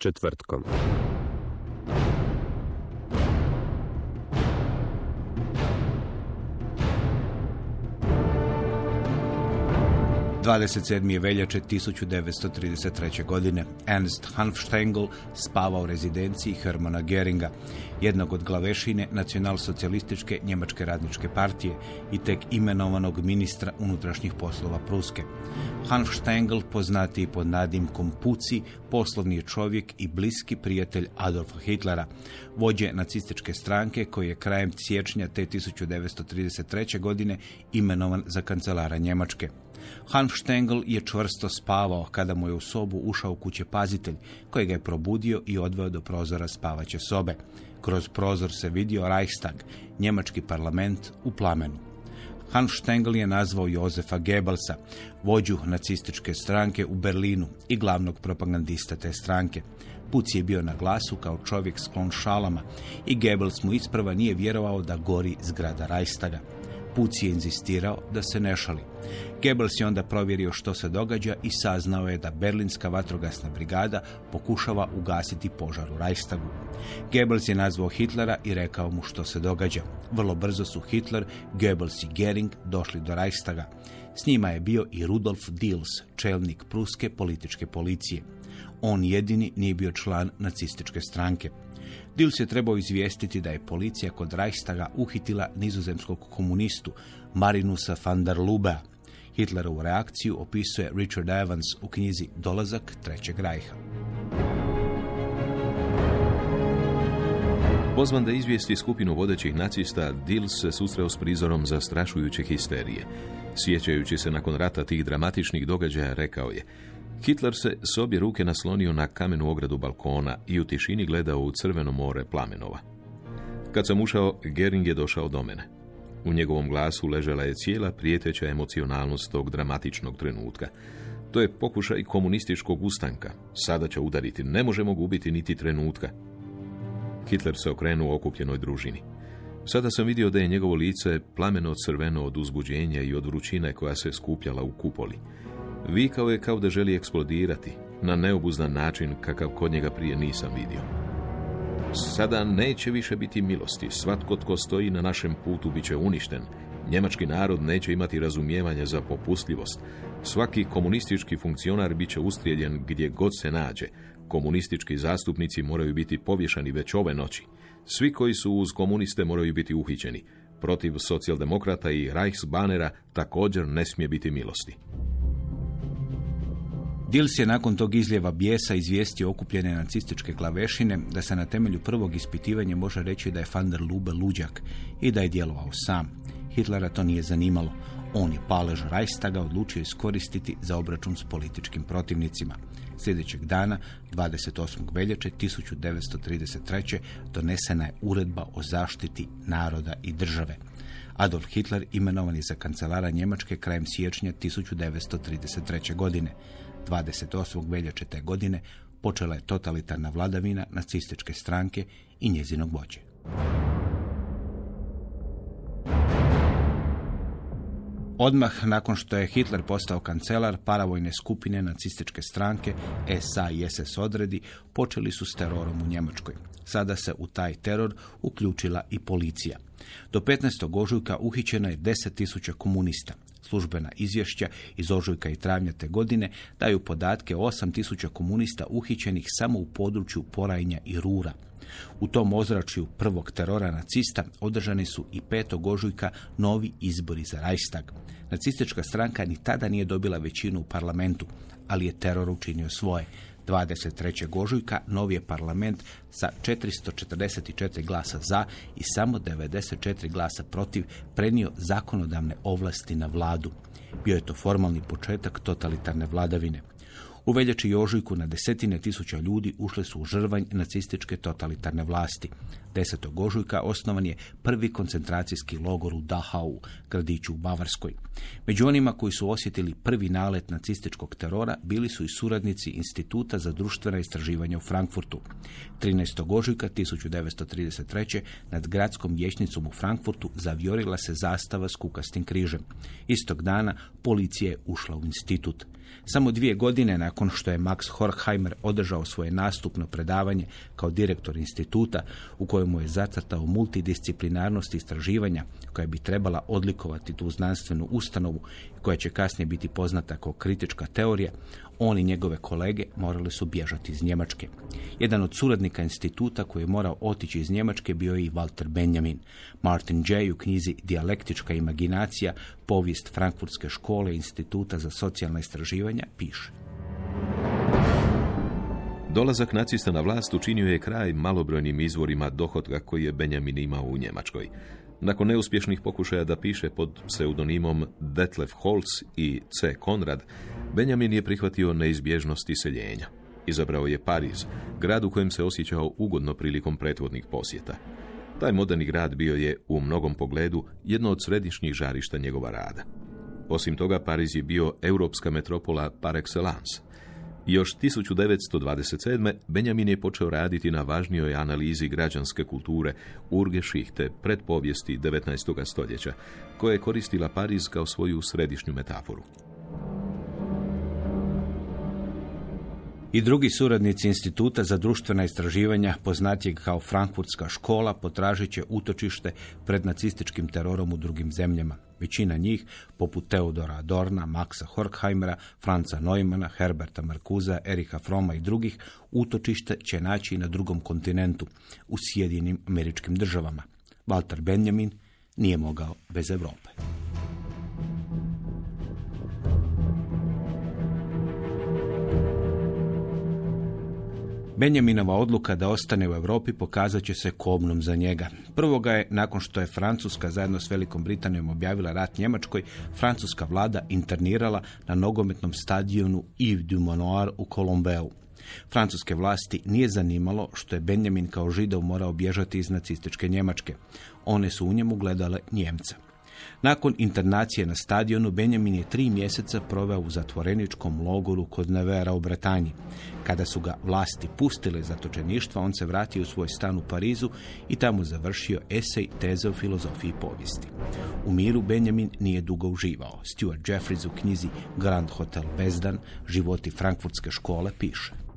Četvrtkom. Dvadeset sedam veljače 1933. godine Ernst Hanfstengel spava u rezidenciji Hermana Geringa, jednog od glavešine nacionalsocijalističke njemačke radničke partije i tek imenovanog ministra unutrašnjih poslova Pruske. Hanfstengel, poznatiji pod nadimkom Puci, poslovni je čovjek i bliski prijatelj Adolfa Hitlera, vođe nacističke stranke koji je krajem siječnja te 1933. godine imenovan za kancelara Njemačke. Hanf Stengel je čvrsto spavao kada mu je u sobu ušao kuće pazitelj, koji ga je probudio i odveo do prozora spavaće sobe. Kroz prozor se vidio Reichstag, njemački parlament u plamenu. Hanf Stengel je nazvao Jozefa Goebbelsa, vođu nacističke stranke u Berlinu i glavnog propagandista te stranke. Puc je bio na glasu kao čovjek sklon šalama i Goebbels mu isprava nije vjerovao da gori zgrada Reichstaga. Puc je inzistirao da se ne šali. Goebbels je onda provjerio što se događa i saznao je da berlinska vatrogasna brigada pokušava ugasiti požar u Reichstagu. Goebbels je nazvao Hitlera i rekao mu što se događa. Vrlo brzo su Hitler, Goebbels i Gering došli do Reichstaga. S njima je bio i Rudolf Diels, čelnik pruske političke policije. On jedini nije bio član nacističke stranke. Dils je trebao izvijestiti da je policija kod Reichstaga uhitila nizozemskog komunistu Marinusa van der Lubea. Hitlerovu reakciju opisuje Richard Evans u knjizi Dolazak Trećeg rajha. Pozvan da izvijesti skupinu vodećih nacista, Dils se susreo s prizorom zastrašujuće histerije. Sjećajući se nakon rata tih dramatičnih događaja, rekao je Hitler se s obje ruke naslonio na kamenu ogradu balkona i u tišini gledao u crveno more plamenova. Kad sam ušao, Gering je došao do mene. U njegovom glasu ležela je cijela prijeteća emocionalnost tog dramatičnog trenutka. To je pokušaj komunističkog ustanka. Sada će udariti. Ne možemo gubiti niti trenutka. Hitler se okrenuo okupljenoj družini. Sada sam vidio da je njegovo lice plameno crveno od uzbuđenja i od vrućine koja se skupljala u kupoli. Vikao je kao da želi eksplodirati, na neobuzdan način kakav kod njega prije nisam vidio. Sada neće više biti milosti, svatko tko stoji na našem putu bit će uništen. Njemački narod neće imati razumijevanja za popustljivost. Svaki komunistički funkcionar bit će ustrijeljen gdje god se nađe. Komunistički zastupnici moraju biti povješani već ove noći. Svi koji su uz komuniste moraju biti uhićeni. Protiv socijaldemokrata i Reichsbanera također ne smije biti milosti. Dils je nakon tog izljeva bijesa izvijestio okupljene nacističke glavešine da se na temelju prvog ispitivanja može reći da je van der Lube luđak i da je djelovao sam. Hitlera to nije zanimalo. On je palež Reichstaga odlučio iskoristiti za obračun s političkim protivnicima. Sljedećeg dana, 28. veljače 1933. donesena je uredba o zaštiti naroda i države. Adolf Hitler imenovan je za kancelara Njemačke krajem siječnja 1933. godine. 28. veljače te godine počela je totalitarna vladavina nacističke stranke i njezinog vođe. Odmah nakon što je Hitler postao kancelar, paravojne skupine nacističke stranke, SA i SS odredi, počeli su s terorom u Njemačkoj. Sada se u taj teror uključila i policija. Do 15. ožujka uhićeno je 10.000 komunista. Službena izvješća iz ožujka i travnja te godine daju podatke o 8000 komunista uhićenih samo u području Porajnja i Rura. U tom ozračju prvog terora nacista održani su i 5. ožujka novi izbori za Reichstag. Nacistička stranka ni tada nije dobila većinu u parlamentu, ali je teror učinio svoje. 23. ožujka novi je parlament sa 444 glasa za i samo 94 glasa protiv prenio zakonodavne ovlasti na vladu. Bio je to formalni početak totalitarne vladavine. U veljači i ožujku na desetine tisuća ljudi ušle su u žrvanj nacističke totalitarne vlasti. 10. ožujka osnovan je prvi koncentracijski logor u Dachau, gradiću u Bavarskoj. Među onima koji su osjetili prvi nalet nacističkog terora bili su i suradnici Instituta za društvena istraživanja u Frankfurtu. 13. ožujka 1933. nad gradskom vječnicom u Frankfurtu zavjorila se zastava s kukastim križem. Istog dana policija je ušla u institut. Samo dvije godine nakon što je Max Horkheimer održao svoje nastupno predavanje kao direktor instituta u kojemu je zacrtao multidisciplinarnost istraživanja koja bi trebala odlikovati tu znanstvenu ustanovu koja će kasnije biti poznata kao kritička teorija, on i njegove kolege morali su bježati iz Njemačke. Jedan od suradnika instituta koji je morao otići iz Njemačke bio je i Walter Benjamin. Martin J. u knjizi Dijalektička imaginacija, povijest Frankfurtske škole instituta za socijalna istraživanja piše. Dolazak nacista na vlast učinio je kraj malobrojnim izvorima dohotka koji je Benjamin imao u Njemačkoj. Nakon neuspješnih pokušaja da piše pod pseudonimom Detlef Holz i C. Konrad, Benjamin je prihvatio neizbježnost iseljenja. Izabrao je Pariz, grad u kojem se osjećao ugodno prilikom prethodnih posjeta. Taj moderni grad bio je, u mnogom pogledu, jedno od središnjih žarišta njegova rada. Osim toga, Pariz je bio europska metropola par excellence. Još 1927. Benjamin je počeo raditi na važnijoj analizi građanske kulture Urge Šichte predpovijesti 19. stoljeća, koje je koristila Pariz kao svoju središnju metaforu. I drugi suradnici Instituta za društvena istraživanja, poznatijeg kao Frankfurtska škola, potražit će utočište pred nacističkim terorom u drugim zemljama. Većina njih, poput Teodora Adorna, Maxa Horkheimera, Franca Neumana, Herberta Markuza, Erika Froma i drugih, utočište će naći na drugom kontinentu, u Sjedinim američkim državama. Walter Benjamin nije mogao bez Europe. Benjaminova odluka da ostane u Europi pokazat će se kobnom za njega. Prvoga je, nakon što je Francuska zajedno s Velikom Britanijom objavila rat Njemačkoj, francuska vlada internirala na nogometnom stadionu Yves du Manoir u Colombeu. Francuske vlasti nije zanimalo što je Benjamin kao židov morao bježati iz nacističke Njemačke. One su u njemu gledale Njemca. Nakon internacije na stadionu, Benjamin je tri mjeseca proveo u zatvoreničkom logoru kod Nevera u Bretanji. Kada su ga vlasti pustile zatočeništva, on se vratio u svoj stan u Parizu i tamo završio esej teze o filozofiji povijesti. U miru Benjamin nije dugo uživao. Stuart Jeffries u knjizi Grand Hotel Bezdan, životi Frankfurtske škole, piše.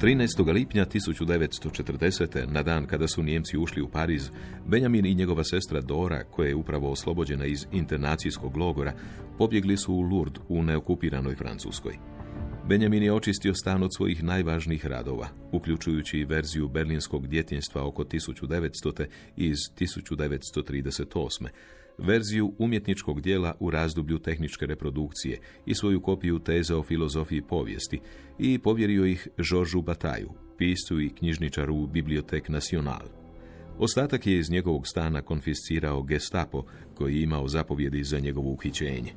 13. lipnja 1940. na dan kada su Nijemci ušli u Pariz, Benjamin i njegova sestra Dora, koja je upravo oslobođena iz internacijskog logora, pobjegli su u Lourdes u neokupiranoj Francuskoj. Benjamin je očistio stan od svojih najvažnijih radova, uključujući verziju berlinskog djetinjstva oko 1900. iz 1938 verziju umjetničkog dijela u razdoblju tehničke reprodukcije i svoju kopiju teze o filozofiji povijesti i povjerio ih Žoržu Bataju, piscu i knjižničaru Bibliotek Nacional. Ostatak je iz njegovog stana konfiscirao gestapo koji je imao zapovjedi za njegovo uhićenje.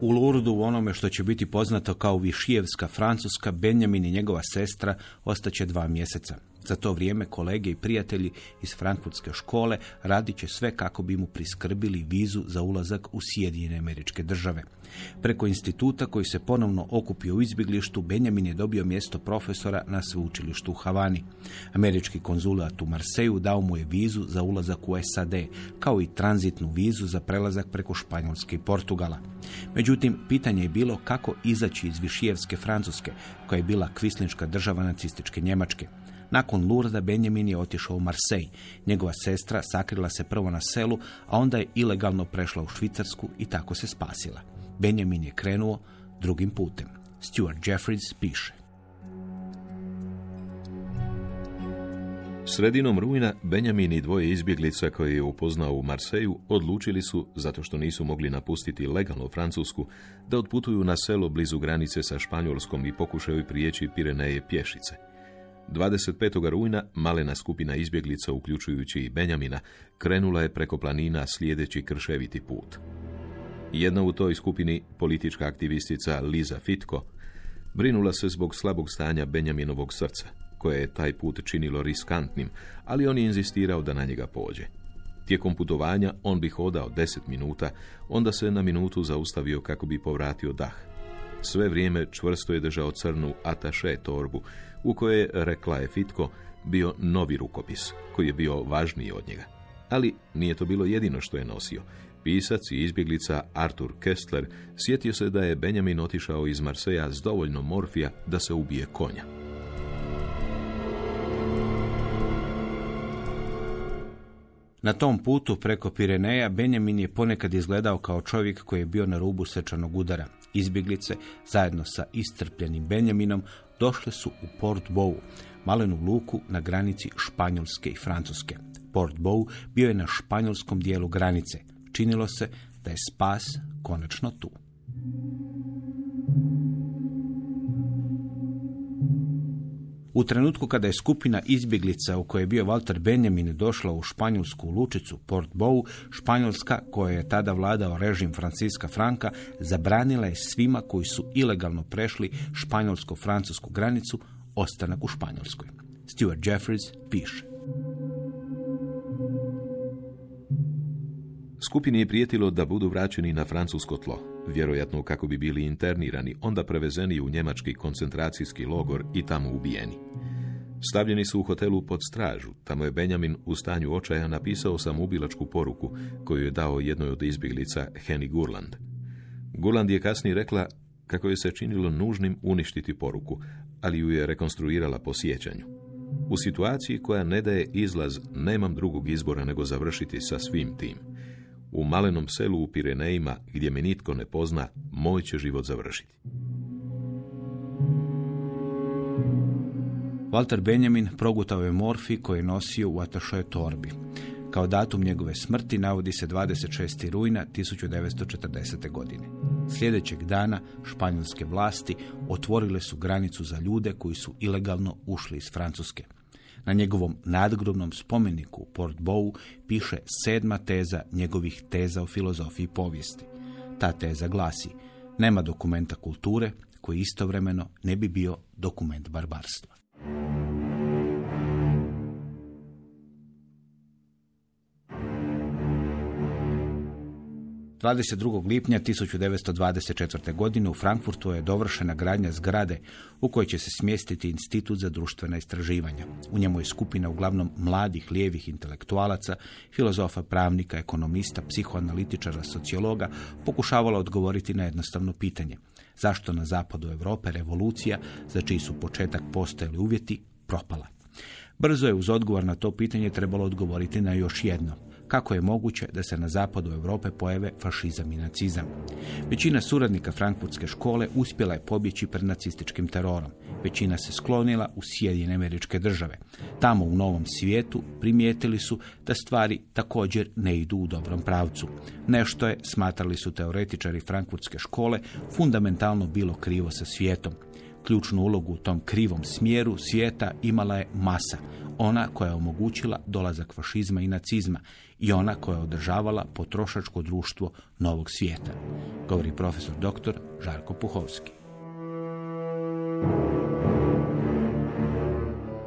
U Lurdu, u onome što će biti poznato kao Višijevska Francuska, Benjamin i njegova sestra ostaće dva mjeseca. Za to vrijeme kolege i prijatelji iz Frankfurtske škole radit će sve kako bi mu priskrbili vizu za ulazak u Sjedinjene američke države. Preko instituta koji se ponovno okupio u izbjeglištu, Benjamin je dobio mjesto profesora na sveučilištu u Havani. Američki konzulat u Marseju dao mu je vizu za ulazak u SAD, kao i tranzitnu vizu za prelazak preko Španjolske i Portugala. Međutim, pitanje je bilo kako izaći iz Višijevske Francuske, koja je bila kvislinčka država nacističke Njemačke. Nakon Lurda Benjamin je otišao u Marsej. Njegova sestra sakrila se prvo na selu, a onda je ilegalno prešla u Švicarsku i tako se spasila. Benjamin je krenuo drugim putem. Stuart Jeffries piše. Sredinom rujna Benjamin i dvoje izbjeglica koje je upoznao u Marseju odlučili su, zato što nisu mogli napustiti legalno Francusku, da otputuju na selo blizu granice sa Španjolskom i pokušaju prijeći Pireneje pješice. 25. rujna malena skupina izbjeglica, uključujući i Benjamina, krenula je preko planina slijedeći krševiti put. Jedna u toj skupini, politička aktivistica Liza Fitko, brinula se zbog slabog stanja Benjaminovog srca, koje je taj put činilo riskantnim, ali on je inzistirao da na njega pođe. Tijekom putovanja on bi hodao deset minuta, onda se na minutu zaustavio kako bi povratio dah. Sve vrijeme čvrsto je držao crnu ataše torbu, u kojoj, rekla je Fitko, bio novi rukopis, koji je bio važniji od njega. Ali nije to bilo jedino što je nosio. Pisac i izbjeglica Arthur Kestler sjetio se da je Benjamin otišao iz Marseja s dovoljno morfija da se ubije konja. Na tom putu preko Pireneja Benjamin je ponekad izgledao kao čovjek koji je bio na rubu srčanog udara. Izbjeglice, zajedno sa istrpljenim Benjaminom, došle su u Port Bow, malenu luku na granici Španjolske i Francuske. Port Bow bio je na španjolskom dijelu granice. Činilo se da je spas konačno tu. U trenutku kada je skupina izbjeglica u kojoj je bio Walter Benjamin došla u španjolsku lučicu Port Bow, Španjolska, koja je tada vladao režim Franciska Franka, zabranila je svima koji su ilegalno prešli španjolsko-francusku granicu ostanak u Španjolskoj. Stuart Jeffries piše. Skupini je prijetilo da budu vraćeni na francusko tlo, vjerojatno kako bi bili internirani, onda prevezeni u njemački koncentracijski logor i tamo ubijeni. Stavljeni su u hotelu pod stražu, tamo je Benjamin u stanju očaja napisao sam ubilačku poruku koju je dao jednoj od izbjeglica Henny Gurland. Gurland je kasnije rekla kako je se činilo nužnim uništiti poruku, ali ju je rekonstruirala po sjećanju. U situaciji koja ne daje izlaz, nemam drugog izbora nego završiti sa svim tim. U malenom selu u Pirenejima, gdje me nitko ne pozna, moj će život završiti. Walter Benjamin progutao je morfi koji je nosio u atašoj torbi. Kao datum njegove smrti navodi se 26. rujna 1940. godine. Sljedećeg dana španjolske vlasti otvorile su granicu za ljude koji su ilegalno ušli iz Francuske. Na njegovom nadgrobnom spomeniku u Port Bow piše sedma teza njegovih teza o filozofiji povijesti. Ta teza glasi, nema dokumenta kulture koji istovremeno ne bi bio dokument barbarstva. 22. lipnja 1924. godine u Frankfurtu je dovršena gradnja zgrade u kojoj će se smjestiti Institut za društvena istraživanja. U njemu je skupina uglavnom mladih lijevih intelektualaca, filozofa, pravnika, ekonomista, psihoanalitičara, sociologa pokušavala odgovoriti na jednostavno pitanje. Zašto na zapadu Europe revolucija, za čiji su početak postojali uvjeti, propala? Brzo je uz odgovor na to pitanje trebalo odgovoriti na još jedno – kako je moguće da se na zapadu Europe pojave fašizam i nacizam. Većina suradnika Frankfurtske škole uspjela je pobjeći pred nacističkim terorom. Većina se sklonila u Sjedinjene američke države. Tamo u novom svijetu primijetili su da stvari također ne idu u dobrom pravcu. Nešto je, smatrali su teoretičari Frankfurtske škole, fundamentalno bilo krivo sa svijetom. Ključnu ulogu u tom krivom smjeru svijeta imala je masa, ona koja je omogućila dolazak fašizma i nacizma i ona koja je održavala potrošačko društvo novog svijeta, govori profesor dr. Žarko Puhovski.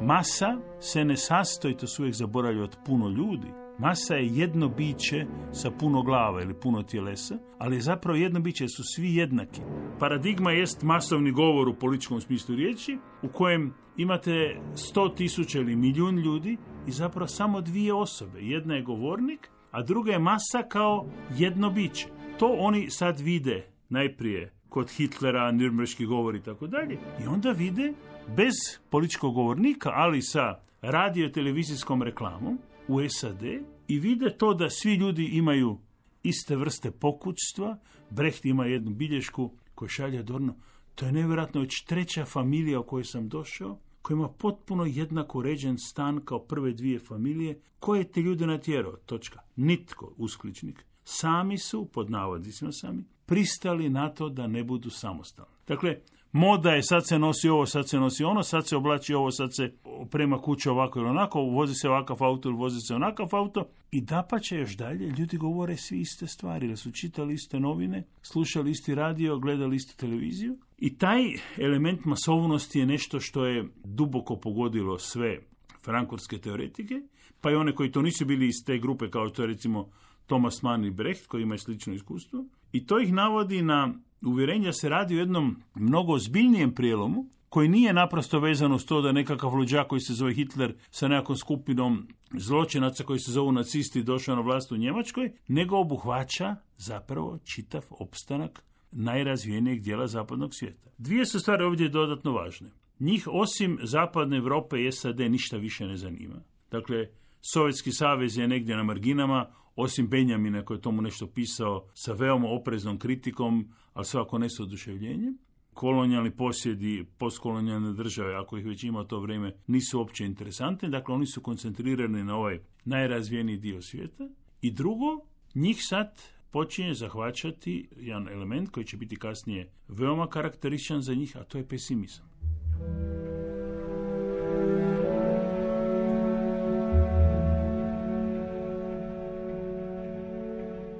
Masa se ne sastoji, to su uvijek zaboravljaju, od puno ljudi. Masa je jedno biće sa puno glava ili puno tjelesa, ali je zapravo jedno biće, su svi jednaki. Paradigma jest masovni govor u političkom smislu riječi, u kojem imate sto tisuća ili milijun ljudi i zapravo samo dvije osobe. Jedna je govornik, a druga je masa kao jedno biće. To oni sad vide najprije kod Hitlera, Nürnberški govor i tako dalje. I onda vide, bez političkog govornika, ali sa radio-televizijskom reklamom u SAD i vide to da svi ljudi imaju iste vrste pokućstva. Brecht ima jednu bilješku koju šalje Adorno. To je nevjerojatno već treća familija u kojoj sam došao, koja ima potpuno jednako uređen stan kao prve dvije familije. Ko je te ljude natjerao? Točka. Nitko, uskličnik. Sami su, pod navodnicima sami, pristali na to da ne budu samostalni. Dakle, moda je sad se nosi ovo, sad se nosi ono, sad se oblači ovo, sad se prema kuće ovako ili onako, vozi se ovakav auto ili vozi se onakav auto. I da pa će još dalje, ljudi govore svi iste stvari, jer su čitali iste novine, slušali isti radio, gledali istu televiziju. I taj element masovnosti je nešto što je duboko pogodilo sve frankurske teoretike, pa i one koji to nisu bili iz te grupe kao to je recimo Thomas Mann i Brecht koji imaju slično iskustvo. I to ih navodi na uvjerenje da se radi o jednom mnogo ozbiljnijem prijelomu koji nije naprosto vezano s to da nekakav luđak koji se zove Hitler sa nekakvom skupinom zločinaca koji se zovu nacisti došao na vlast u Njemačkoj, nego obuhvaća zapravo čitav opstanak najrazvijenijeg dijela zapadnog svijeta. Dvije su stvari ovdje dodatno važne. Njih osim zapadne Europe i SAD ništa više ne zanima. Dakle, Sovjetski savez je negdje na marginama, osim Benjamina koji je tomu nešto pisao sa veoma opreznom kritikom, ali svako ne s oduševljenjem. Kolonijalni posjedi, postkolonijalne države, ako ih već ima to vrijeme, nisu uopće interesantne. Dakle, oni su koncentrirani na ovaj najrazvijeniji dio svijeta. I drugo, njih sad počinje zahvaćati jedan element koji će biti kasnije veoma karakterističan za njih, a to je pesimizam.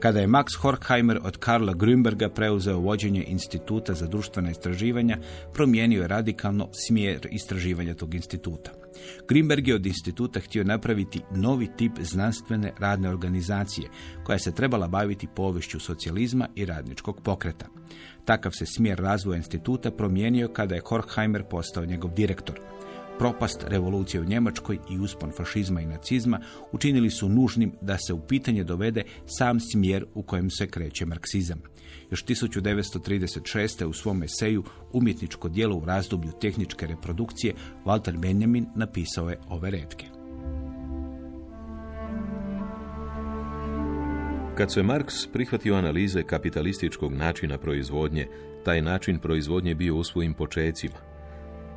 Kada je Max Horkheimer od Karla Grünberga preuzeo vođenje Instituta za društvena istraživanja, promijenio je radikalno smjer istraživanja tog instituta. Grünberg je od instituta htio napraviti novi tip znanstvene radne organizacije, koja se trebala baviti povešću socijalizma i radničkog pokreta. Takav se smjer razvoja instituta promijenio kada je Horkheimer postao njegov direktor. Propast revolucije u Njemačkoj i uspon fašizma i nacizma učinili su nužnim da se u pitanje dovede sam smjer u kojem se kreće marksizam. Još 1936. u svom eseju Umjetničko djelo u razdoblju tehničke reprodukcije Walter Benjamin napisao je ove redke. Kad se Marks prihvatio analize kapitalističkog načina proizvodnje, taj način proizvodnje bio u svojim počecima,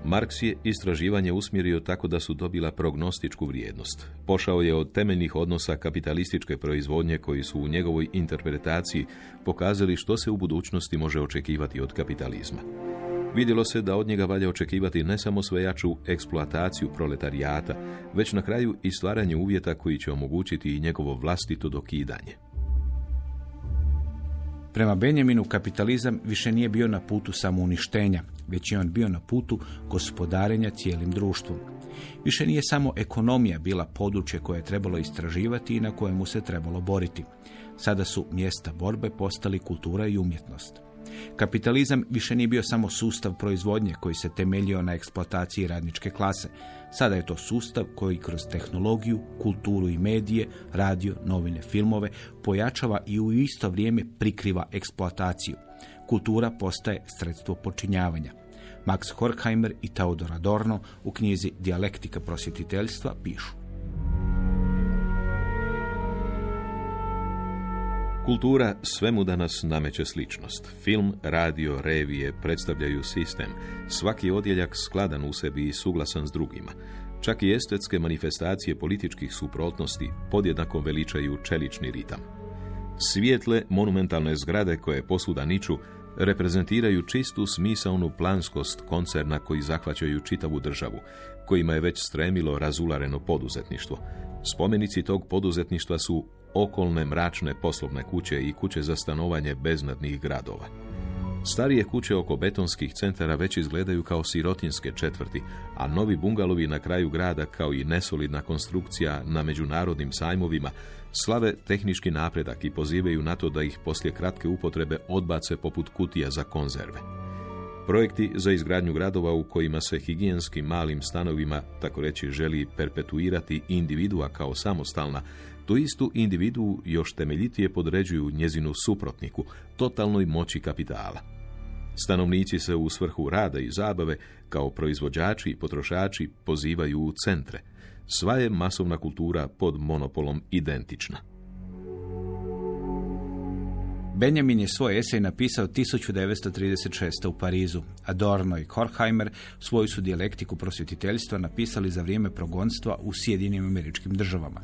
Marks je istraživanje usmjerio tako da su dobila prognostičku vrijednost. Pošao je od temeljnih odnosa kapitalističke proizvodnje koji su u njegovoj interpretaciji pokazali što se u budućnosti može očekivati od kapitalizma. Vidjelo se da od njega valja očekivati ne samo svejaču eksploataciju proletarijata, već na kraju i stvaranje uvjeta koji će omogućiti i njegovo vlastito dokidanje. Prema Benjaminu kapitalizam više nije bio na putu samouništenja, već je on bio na putu gospodarenja cijelim društvom. Više nije samo ekonomija bila područje koje je trebalo istraživati i na kojemu se trebalo boriti. Sada su mjesta borbe postali kultura i umjetnost. Kapitalizam više nije bio samo sustav proizvodnje koji se temeljio na eksploataciji radničke klase. Sada je to sustav koji kroz tehnologiju, kulturu i medije, radio, novine, filmove pojačava i u isto vrijeme prikriva eksploataciju. Kultura postaje sredstvo počinjavanja. Max Horkheimer i Theodor Adorno u knjizi Dijalektika prosjetiteljstva pišu. Kultura svemu danas nameće sličnost. Film, radio, revije predstavljaju sistem. Svaki odjeljak skladan u sebi i suglasan s drugima. Čak i estetske manifestacije političkih suprotnosti podjednako veličaju čelični ritam. Svijetle, monumentalne zgrade koje posuda niču, reprezentiraju čistu smisaonu planskost koncerna koji zahvaćaju čitavu državu, kojima je već stremilo razulareno poduzetništvo. Spomenici tog poduzetništva su okolne mračne poslovne kuće i kuće za stanovanje beznadnih gradova. Starije kuće oko betonskih centara već izgledaju kao sirotinske četvrti, a novi bungalovi na kraju grada kao i nesolidna konstrukcija na međunarodnim sajmovima slave tehnički napredak i pozivaju na to da ih poslije kratke upotrebe odbace poput kutija za konzerve. Projekti za izgradnju gradova u kojima se higijenskim malim stanovima, tako reći, želi perpetuirati individua kao samostalna, tu istu individu još temeljitije podređuju njezinu suprotniku, totalnoj moći kapitala. Stanovnici se u svrhu rada i zabave, kao proizvođači i potrošači, pozivaju u centre. Sva je masovna kultura pod monopolom identična. Benjamin je svoj esej napisao 1936. u Parizu. Adorno i Horkheimer svoju su dijalektiku prosvjetiteljstva napisali za vrijeme progonstva u Sjedinim američkim državama.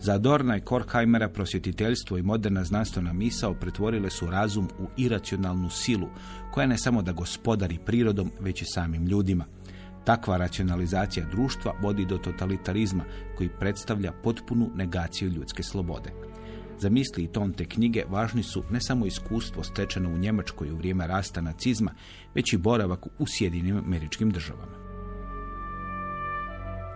Za Adorna i Horkheimera prosvjetiteljstvo i moderna znanstvena misao pretvorile su razum u iracionalnu silu, koja ne samo da gospodari prirodom, već i samim ljudima. Takva racionalizacija društva vodi do totalitarizma koji predstavlja potpunu negaciju ljudske slobode. Za misli i ton te knjige važni su ne samo iskustvo stečeno u Njemačkoj u vrijeme rasta nacizma, već i boravak u Sjedinim američkim državama.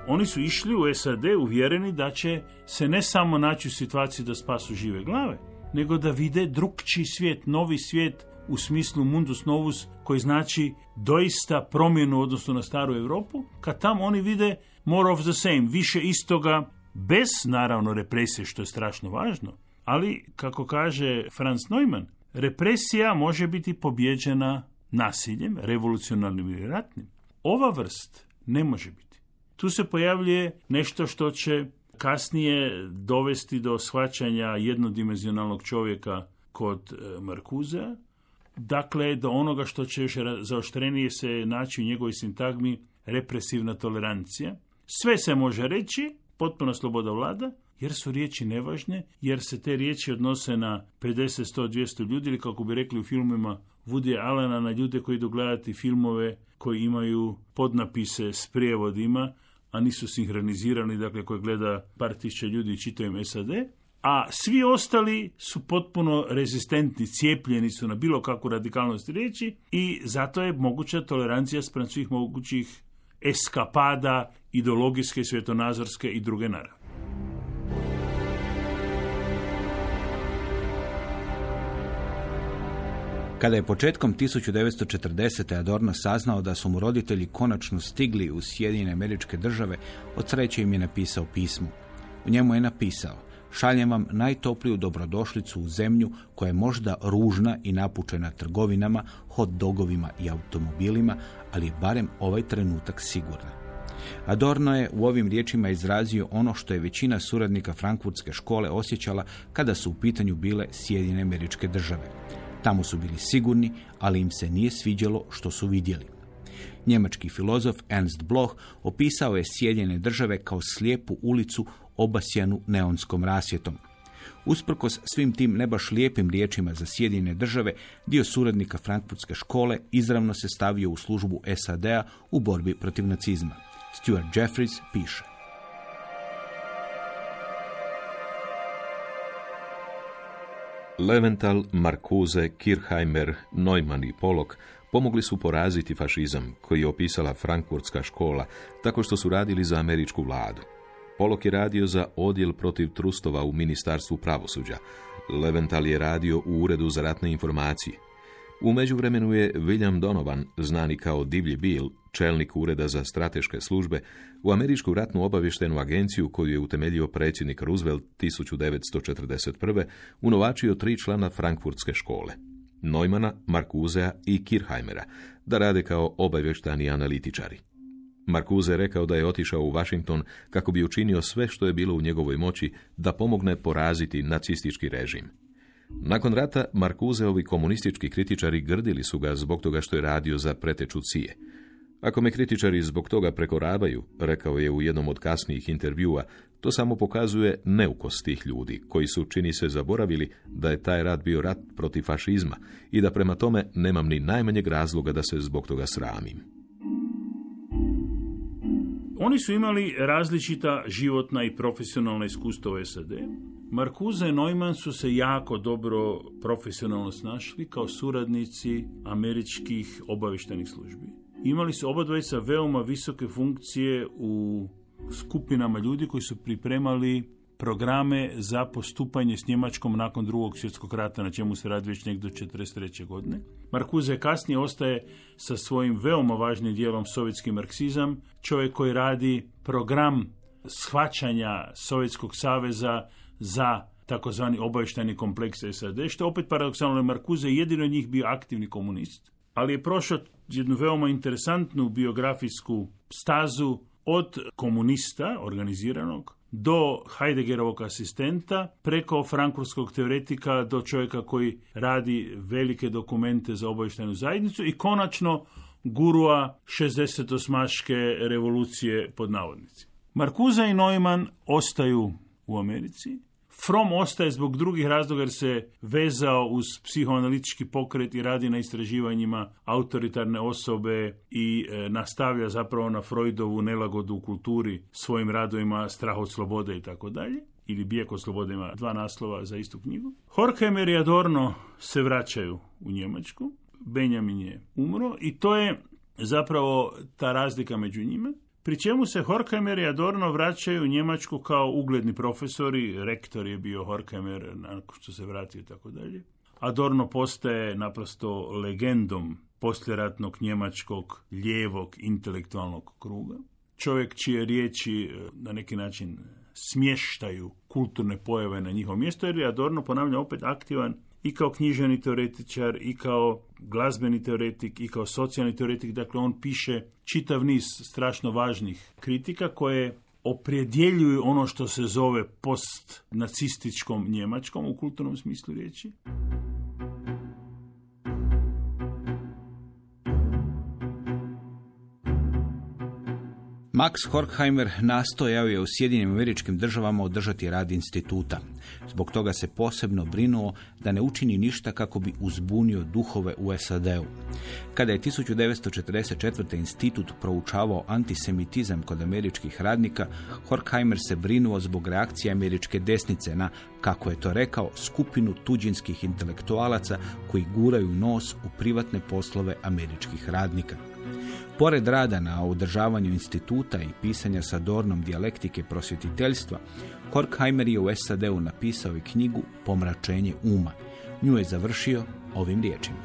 Oni su išli u SAD uvjereni da će se ne samo naći u situaciji da spasu žive glave, nego da vide drugčiji svijet, novi svijet u smislu mundus novus koji znači doista promjenu odnosno na staru Europu, kad tam oni vide more of the same, više istoga, bez naravno represije što je strašno važno, ali, kako kaže Franz Neumann, represija može biti pobjeđena nasiljem, revolucionarnim ili ratnim. Ova vrst ne može biti. Tu se pojavljuje nešto što će kasnije dovesti do shvaćanja jednodimenzionalnog čovjeka kod e, Markuza, dakle do onoga što će još zaoštrenije se naći u njegovoj sintagmi represivna tolerancija. Sve se može reći, potpuna sloboda vlada, jer su riječi nevažne, jer se te riječi odnose na 50, 100, 200 ljudi ili kako bi rekli u filmima Woody Allena na ljude koji idu gledati filmove koji imaju podnapise s prijevodima, a nisu sinhronizirani, dakle koji gleda par tisuća ljudi i čitaju SAD, a svi ostali su potpuno rezistentni, cijepljeni su na bilo kakvu radikalnost riječi i zato je moguća tolerancija spram svih mogućih eskapada ideologijske, svjetonazorske i druge naravi. Kada je početkom 1940. Adorno saznao da su mu roditelji konačno stigli u Sjedinjene američke države, od sreće im je napisao pismo. U njemu je napisao Šaljem vam najtopliju dobrodošlicu u zemlju koja je možda ružna i napučena trgovinama, hot dogovima i automobilima, ali je barem ovaj trenutak sigurna. Adorno je u ovim riječima izrazio ono što je većina suradnika Frankfurtske škole osjećala kada su u pitanju bile Sjedinjene američke države. Tamo su bili sigurni, ali im se nije sviđalo što su vidjeli. Njemački filozof Ernst Bloch opisao je Sjedinjene države kao slijepu ulicu obasjanu neonskom rasvjetom. Usprkos svim tim ne baš lijepim riječima za Sjedinjene države, dio suradnika Frankfurtske škole izravno se stavio u službu SAD-a u borbi protiv nacizma. Stuart Jeffries piše. Leventhal, Markuze, Kirchheimer, Neumann i Polok pomogli su poraziti fašizam koji je opisala Frankfurtska škola tako što su radili za američku vladu. Polok je radio za odjel protiv trustova u Ministarstvu pravosuđa. Leventhal je radio u Uredu za ratne informacije. U međuvremenu je William Donovan, znani kao Divlji Bill, čelnik Ureda za strateške službe, u Američku ratnu obavještenu agenciju koju je utemeljio predsjednik Roosevelt 1941. unovačio tri člana Frankfurtske škole. Neumana, Markuzea i Kirheimera, da rade kao obavještani analitičari. Markuze rekao da je otišao u Washington kako bi učinio sve što je bilo u njegovoj moći da pomogne poraziti nacistički režim. Nakon rata Markuzeovi komunistički kritičari grdili su ga zbog toga što je radio za preteču Cije. Ako me kritičari zbog toga prekoravaju, rekao je u jednom od kasnijih intervjua, to samo pokazuje neukost tih ljudi, koji su, čini se, zaboravili da je taj rat bio rat protiv fašizma i da prema tome nemam ni najmanjeg razloga da se zbog toga sramim. Oni su imali različita životna i profesionalna iskustva u SAD. Markuze i Neumann su se jako dobro profesionalno snašli kao suradnici američkih obavještajnih službi. Imali su oba dvojica veoma visoke funkcije u skupinama ljudi koji su pripremali programe za postupanje s Njemačkom nakon drugog svjetskog rata, na čemu se radi već negdje do 1943. godine. Markuze kasnije ostaje sa svojim veoma važnim dijelom sovjetski marksizam, čovjek koji radi program shvaćanja Sovjetskog saveza za takozvani obavještajni kompleks SAD, što opet paradoksalno Markuze jedino njih bio aktivni komunist ali je prošao jednu veoma interesantnu biografijsku stazu od komunista organiziranog do Heideggerovog asistenta, preko frankurskog teoretika do čovjeka koji radi velike dokumente za obavještajnu zajednicu i konačno gurua 68. revolucije pod navodnicima. Markuza i Neumann ostaju u Americi. From ostaje zbog drugih razloga jer se vezao uz psihoanalitički pokret i radi na istraživanjima autoritarne osobe i e, nastavlja zapravo na Freudovu nelagodu u kulturi svojim radovima Strah od slobode i tako dalje ili Bijek od slobode dva naslova za istu knjigu. Horkheimer i Adorno se vraćaju u Njemačku. Benjamin je umro i to je zapravo ta razlika među njima. Pri čemu se Horkheimer i Adorno vraćaju u Njemačku kao ugledni profesori, rektor je bio Horkheimer nakon što se vratio i tako dalje. Adorno postaje naprosto legendom posljeratnog njemačkog lijevog intelektualnog kruga. Čovjek čije riječi e, na neki način smještaju kulturne pojave na njihovo mjesto, jer je Adorno, ponavljam, opet aktivan i kao književni teoretičar, i kao glazbeni teoretik, i kao socijalni teoretik. Dakle, on piše čitav niz strašno važnih kritika koje opredjeljuju ono što se zove post-nacističkom njemačkom u kulturnom smislu riječi. Max Horkheimer nastojao je u Sjedinim američkim državama održati rad instituta. Zbog toga se posebno brinuo da ne učini ništa kako bi uzbunio duhove u SAD-u. Kada je 1944. institut proučavao antisemitizam kod američkih radnika, Horkheimer se brinuo zbog reakcije američke desnice na, kako je to rekao, skupinu tuđinskih intelektualaca koji guraju nos u privatne poslove američkih radnika. Pored rada na održavanju instituta i pisanja sa dornom dijalektike prosvjetiteljstva, Horkheimer je u SAD-u napisao i knjigu Pomračenje uma. Nju je završio ovim riječima.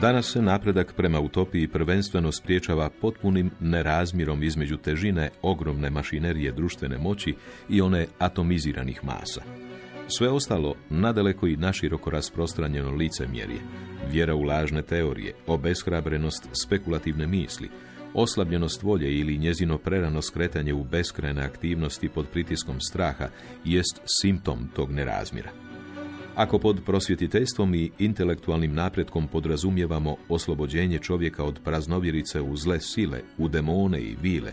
Danas se napredak prema utopiji prvenstveno spriječava potpunim nerazmjerom između težine ogromne mašinerije društvene moći i one atomiziranih masa. Sve ostalo, nadaleko i naširoko rasprostranjeno licemjerje, vjera u lažne teorije, obeshrabrenost spekulativne misli, oslabljenost volje ili njezino prerano skretanje u beskrajne aktivnosti pod pritiskom straha jest simptom tog nerazmjera. Ako pod prosvjetiteljstvom i intelektualnim napretkom podrazumijevamo oslobođenje čovjeka od praznovjerice u zle sile, u demone i vile,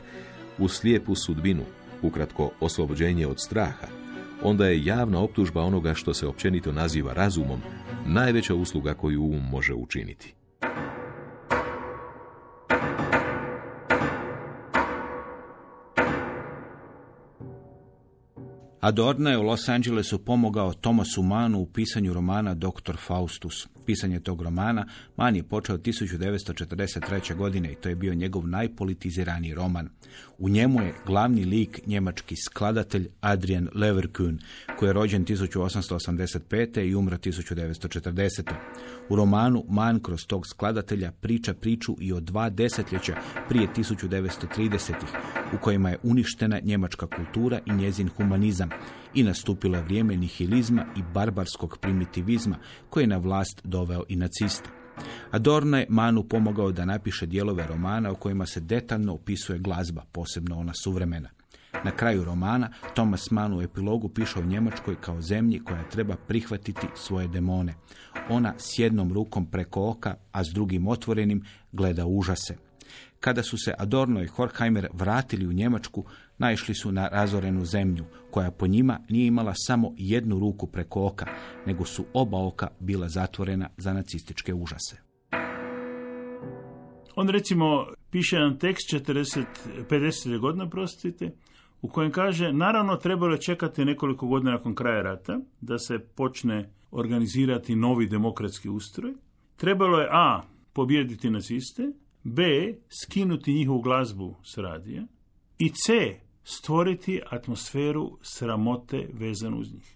u slijepu sudbinu, ukratko oslobođenje od straha, onda je javna optužba onoga što se općenito naziva razumom najveća usluga koju um može učiniti. Adorno je u Los Angelesu pomogao Thomasu Manu u pisanju romana Dr. Faustus. Pisanje tog romana Man je počeo 1943. godine i to je bio njegov najpolitiziraniji roman. U njemu je glavni lik njemački skladatelj Adrian Leverkuhn, koji je rođen 1885. i umro 1940. U romanu Man kroz tog skladatelja priča priču i o dva desetljeća prije 1930-ih, u kojima je uništena njemačka kultura i njezin humanizam i nastupilo vrijeme nihilizma i barbarskog primitivizma koji je na vlast doveo i naciste. Adorno je Manu pomogao da napiše dijelove romana u kojima se detaljno opisuje glazba, posebno ona suvremena. Na kraju romana Thomas Mann u epilogu piše o Njemačkoj kao zemlji koja treba prihvatiti svoje demone. Ona s jednom rukom preko oka, a s drugim otvorenim, gleda užase. Kada su se Adorno i Horkheimer vratili u Njemačku, naišli su na razorenu zemlju, koja po njima nije imala samo jednu ruku preko oka, nego su oba oka bila zatvorena za nacističke užase. On recimo piše jedan tekst 40, 50. godina, prostite, u kojem kaže, naravno trebalo je čekati nekoliko godina nakon kraja rata da se počne organizirati novi demokratski ustroj. Trebalo je A. pobijediti naciste, B. skinuti njihovu glazbu s radija i C. stvoriti atmosferu sramote vezanu uz njih.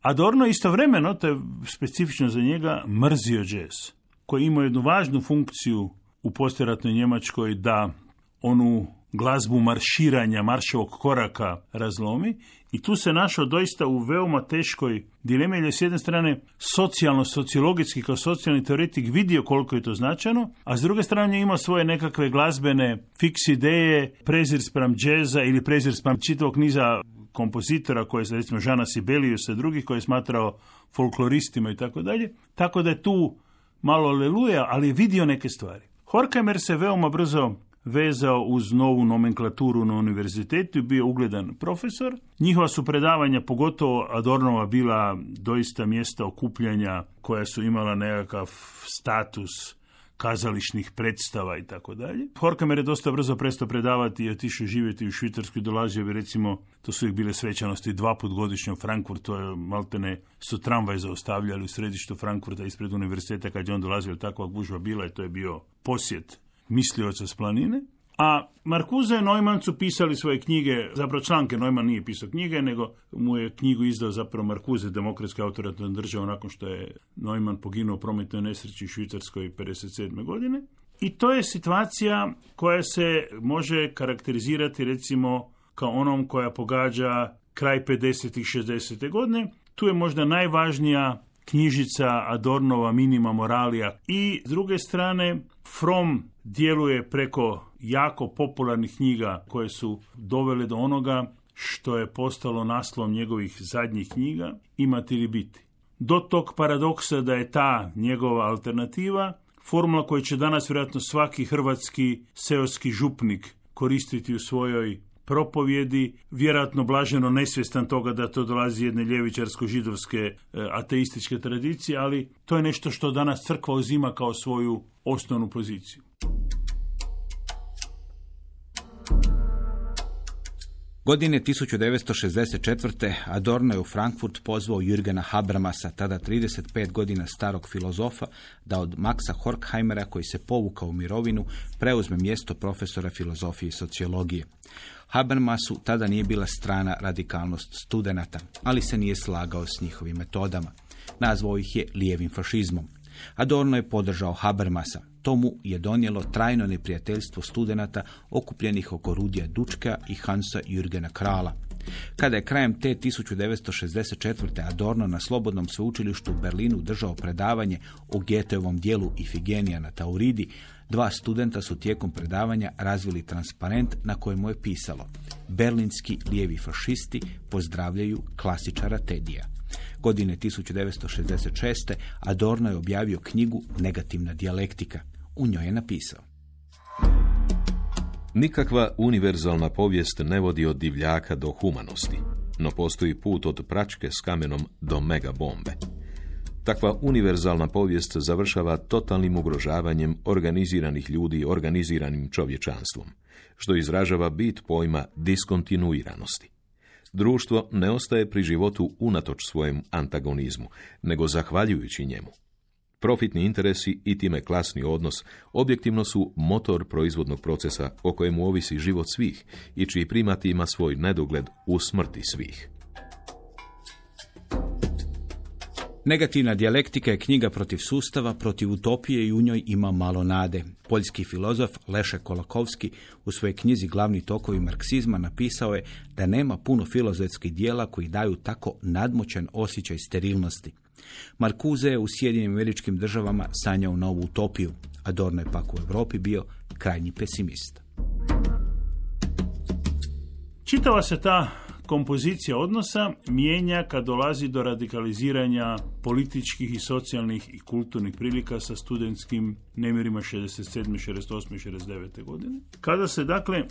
Adorno istovremeno, to je specifično za njega, mrzio jazz, koji ima jednu važnu funkciju u posljeratnoj Njemačkoj da onu glazbu marširanja, maršovog koraka razlomi i tu se našao doista u veoma teškoj dilemi, jer je s jedne strane socijalno, sociologijski kao socijalni teoretik vidio koliko je to značajno, a s druge strane je imao svoje nekakve glazbene fiks ideje, prezir spram džeza ili prezir spram čitavog niza kompozitora koje se recimo Žana Sibelius i drugih koje je smatrao folkloristima i tako dalje. Tako da je tu malo aleluja, ali je vidio neke stvari. Horkheimer se veoma brzo vezao uz novu nomenklaturu na univerzitetu bio ugledan profesor. Njihova su predavanja, pogotovo Adornova, bila doista mjesta okupljanja koja su imala nekakav status kazališnih predstava i tako dalje. Horkheimer je dosta brzo prestao predavati i otišao živjeti u Švicarsku i dolazio bi recimo, to su uvijek bile svećanosti dva put godišnje u Frankfurt, to je maltene su tramvaj zaustavljali u središtu Frankfurta ispred univerziteta kad je on dolazio, takva gužva bila i to je bio posjet mislioca s planine. A Markuze i Neumann pisali svoje knjige, zapravo članke, Neumann nije pisao knjige, nego mu je knjigu izdao zapravo Markuze, demokratski autorativna država, nakon što je Neumann poginuo prometnoj nesreći u Švicarskoj 57. godine. I to je situacija koja se može karakterizirati recimo kao onom koja pogađa kraj 50. i 60. godine. Tu je možda najvažnija knjižica Adornova Minima Moralija i s druge strane From djeluje preko jako popularnih knjiga koje su dovele do onoga što je postalo naslov njegovih zadnjih knjiga, imati li biti. Do tog paradoksa da je ta njegova alternativa, formula koju će danas vjerojatno svaki hrvatski seoski župnik koristiti u svojoj propovjedi, vjerojatno blaženo nesvjestan toga da to dolazi jedne ljevičarsko-židovske e, ateističke tradicije, ali to je nešto što danas crkva uzima kao svoju osnovnu poziciju. Godine 1964. Adorno je u Frankfurt pozvao Jürgena Habermasa, tada 35 godina starog filozofa, da od Maxa Horkheimera, koji se povukao u mirovinu, preuzme mjesto profesora filozofije i sociologije. Habermasu tada nije bila strana radikalnost studenata, ali se nije slagao s njihovim metodama. Nazvao ih je lijevim fašizmom. Adorno je podržao Habermasa. Tomu je donijelo trajno neprijateljstvo studenata okupljenih oko Rudija Dučka i Hansa Jurgena Krala. Kada je krajem te 1964. Adorno na Slobodnom sveučilištu u Berlinu držao predavanje o Geteovom dijelu Ifigenija na Tauridi, dva studenta su tijekom predavanja razvili transparent na kojemu je pisalo Berlinski lijevi fašisti pozdravljaju klasičara Tedija. Godine 1966. Adorno je objavio knjigu Negativna dijalektika. U njoj je napisao. Nikakva univerzalna povijest ne vodi od divljaka do humanosti, no postoji put od pračke s kamenom do mega bombe. Takva univerzalna povijest završava totalnim ugrožavanjem organiziranih ljudi organiziranim čovječanstvom, što izražava bit pojma diskontinuiranosti. Društvo ne ostaje pri životu unatoč svojem antagonizmu, nego zahvaljujući njemu. Profitni interesi i time klasni odnos objektivno su motor proizvodnog procesa o kojemu ovisi život svih i čiji primati ima svoj nedogled u smrti svih. Negativna dijalektika je knjiga protiv sustava, protiv utopije i u njoj ima malo nade. Poljski filozof Leše Kolakovski u svojoj knjizi Glavni tokovi marksizma napisao je da nema puno filozofskih dijela koji daju tako nadmoćan osjećaj sterilnosti. Markuze je u Sjedinim američkim državama sanjao novu utopiju, a Dorno je pak u Europi bio krajnji pesimist. Čitava se ta kompozicija odnosa mijenja kad dolazi do radikaliziranja političkih i socijalnih i kulturnih prilika sa studentskim nemirima 67. 68. 69. godine. Kada se dakle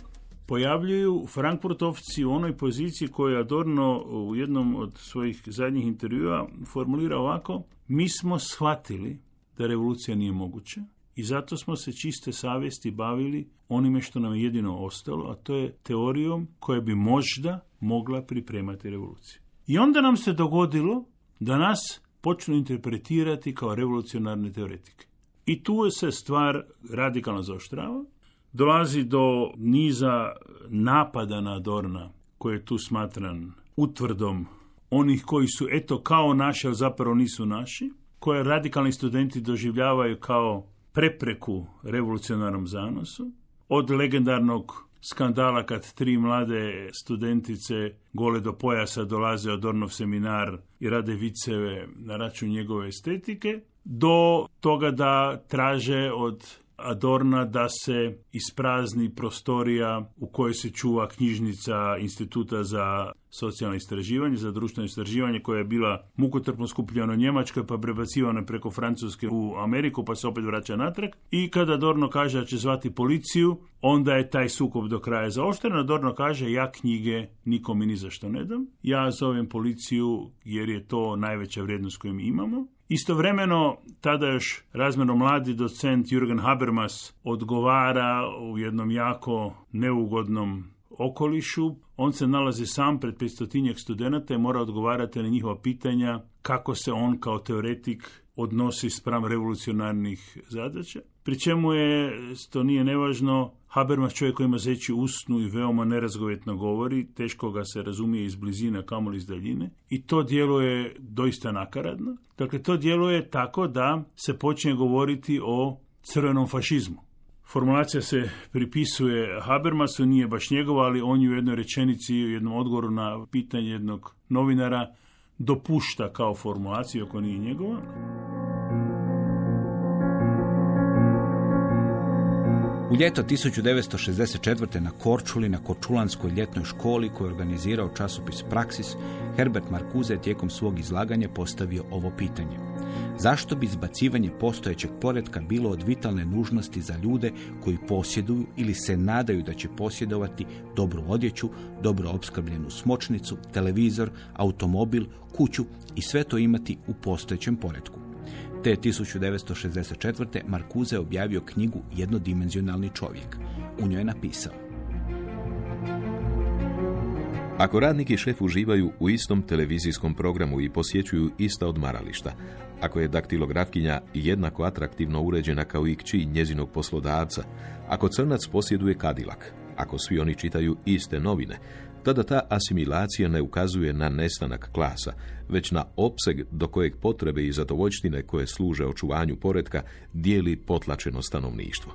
pojavljuju Frankfurtovci u onoj poziciji koju Adorno u jednom od svojih zadnjih intervjua formulira ovako mi smo shvatili da revolucija nije moguća i zato smo se čiste savjesti bavili onime što nam je jedino ostalo, a to je teorijom koja bi možda mogla pripremati revoluciju. I onda nam se dogodilo da nas počnu interpretirati kao revolucionarne teoretike. I tu se stvar radikalno zaoštrava. Dolazi do niza napada na Adorna, koji je tu smatran utvrdom onih koji su eto kao naši, ali zapravo nisu naši, koje radikalni studenti doživljavaju kao prepreku revolucionarnom zanosu, od legendarnog skandala kad tri mlade studentice gole do pojasa dolaze od Ornov seminar i rade viceve na račun njegove estetike, do toga da traže od Adorna da se isprazni prostorija u kojoj se čuva knjižnica Instituta za socijalno istraživanje, za društveno istraživanje koja je bila mukotrpno skupljena u Njemačkoj pa prebacivana preko Francuske u Ameriku pa se opet vraća natrag. I kada Adorno kaže da će zvati policiju, onda je taj sukob do kraja zaoštren. Adorno kaže ja knjige nikom ni zašto ne dam. Ja zovem policiju jer je to najveća vrijednost koju imamo. Istovremeno, tada još razmjerno mladi docent Jürgen Habermas odgovara u jednom jako neugodnom okolišu. On se nalazi sam pred 500 studenata i mora odgovarati na njihova pitanja kako se on kao teoretik odnosi spram revolucionarnih zadaća. Pri čemu je, to nije nevažno, Habermas čovjek koji ima zeći usnu i veoma nerazgovjetno govori, teško ga se razumije iz blizine, kamoli iz daljine. I to djeluje doista nakaradno. Dakle, to djeluje tako da se počne govoriti o crvenom fašizmu. Formulacija se pripisuje Habermasu, nije baš njegova, ali on je u jednoj rečenici, u jednom odgovoru na pitanje jednog novinara, dopušta kao formulaciju, ako nije njegova. U ljeto 1964. na Korčuli, na Korčulanskoj ljetnoj školi koju je organizirao časopis Praksis, Herbert Marcuse tijekom svog izlaganja postavio ovo pitanje. Zašto bi izbacivanje postojećeg poredka bilo od vitalne nužnosti za ljude koji posjeduju ili se nadaju da će posjedovati dobru odjeću, dobro opskrbljenu smočnicu, televizor, automobil, kuću i sve to imati u postojećem poredku? Te 1964. Markuze objavio knjigu Jednodimenzionalni čovjek. U njoj je napisao Ako radnik i šef uživaju u istom televizijskom programu i posjećuju ista odmarališta, ako je daktilografkinja jednako atraktivno uređena kao i kći njezinog poslodavca, ako crnac posjeduje kadilak, ako svi oni čitaju iste novine, tada ta asimilacija ne ukazuje na nestanak klasa, već na opseg do kojeg potrebe i zadovoljštine koje služe očuvanju poretka dijeli potlačeno stanovništvo.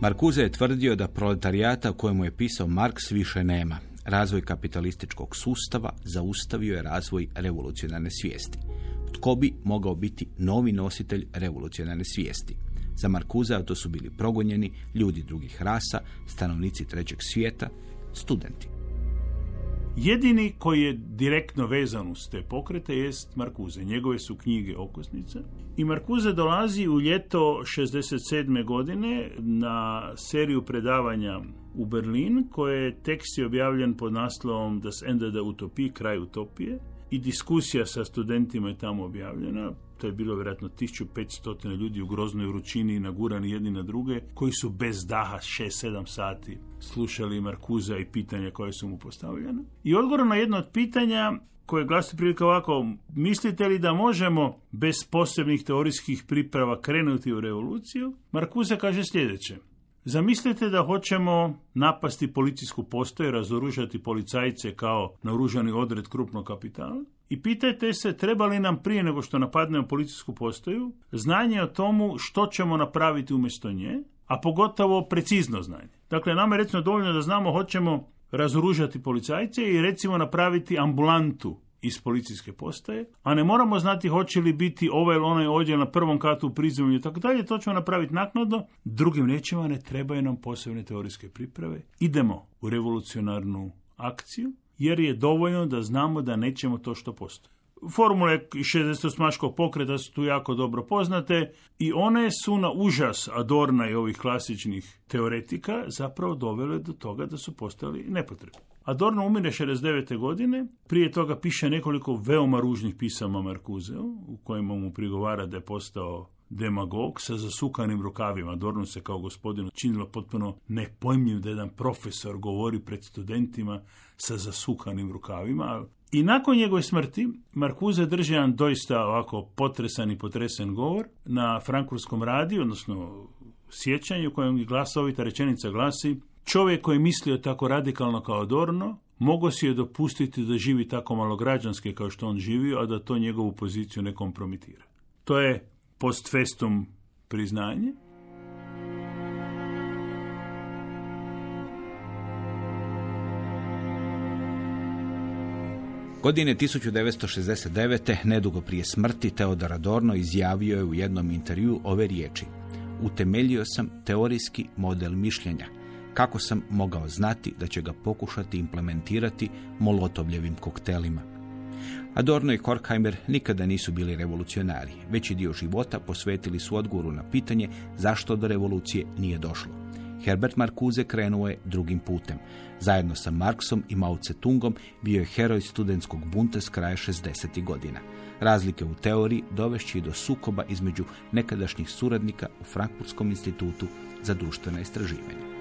Markuze je tvrdio da proletarijata kojemu je pisao Marks više nema. Razvoj kapitalističkog sustava zaustavio je razvoj revolucionarne svijesti. Tko bi mogao biti novi nositelj revolucionarne svijesti? Za Markuza to su bili progonjeni ljudi drugih rasa, stanovnici trećeg svijeta, studenti. Jedini koji je direktno vezan uz te pokrete jest Markuze. Njegove su knjige okosnice. I Markuze dolazi u ljeto 67. godine na seriju predavanja u Berlin, koje je tekst je objavljen pod naslovom Das Ende der Utopie, kraj utopije. I diskusija sa studentima je tamo objavljena to je bilo vjerojatno 1500 ljudi u groznoj vrućini nagurani jedni na druge, koji su bez daha 6-7 sati slušali Markuza i pitanja koje su mu postavljene. I odgovor na jedno od pitanja koje glasi prilike ovako, mislite li da možemo bez posebnih teorijskih priprava krenuti u revoluciju? Markuza kaže sljedeće. Zamislite da hoćemo napasti policijsku postaju, razoružati policajce kao naoružani odred krupnog kapitala? I pitajte se treba li nam prije nego što napadnemo policijsku postaju znanje o tomu što ćemo napraviti umjesto nje, a pogotovo precizno znanje. Dakle, nama je recimo dovoljno da znamo hoćemo razoružati policajce i recimo napraviti ambulantu iz policijske postaje, a ne moramo znati hoće li biti ovaj ili onaj odjel na prvom katu u prizemlju i tako dalje, to ćemo napraviti naknadno. Drugim riječima ne trebaju nam posebne teorijske priprave. Idemo u revolucionarnu akciju, jer je dovoljno da znamo da nećemo to što postoji. Formule 68. pokreta su tu jako dobro poznate i one su na užas Adorna i ovih klasičnih teoretika zapravo dovele do toga da su postali nepotrebni. Adorno umire 69. godine, prije toga piše nekoliko veoma ružnih pisama Markuzeu, u kojima mu prigovara da je postao demagog sa zasukanim rukavima. Adorno se kao gospodinu činilo potpuno nepojmljiv da jedan profesor govori pred studentima sa zasukanim rukavima. I nakon njegove smrti Markuze drži jedan doista ovako potresan i potresen govor na Frankfurtskom radiju, odnosno sjećanju u kojem glasovita rečenica glasi Čovjek koji je mislio tako radikalno kao Adorno, mogao si je dopustiti da živi tako malo građanski kao što on živio, a da to njegovu poziciju ne kompromitira. To je post festum priznanje, Godine 1969. nedugo prije smrti teodor adorno izjavio je u jednom intervju ove riječi. Utemeljio sam teorijski model mišljenja. Kako sam mogao znati da će ga pokušati implementirati molotovljevim koktelima? Adorno i Horkheimer nikada nisu bili revolucionari. Veći dio života posvetili su odgovoru na pitanje zašto do revolucije nije došlo. Herbert Marcuse krenuo je drugim putem. Zajedno sa Marksom i Mao Tse-tungom bio je heroj studentskog bunta s kraja 60. godina. Razlike u teoriji dovešći do sukoba između nekadašnjih suradnika u Frankfurtskom institutu za društvena istraživanja.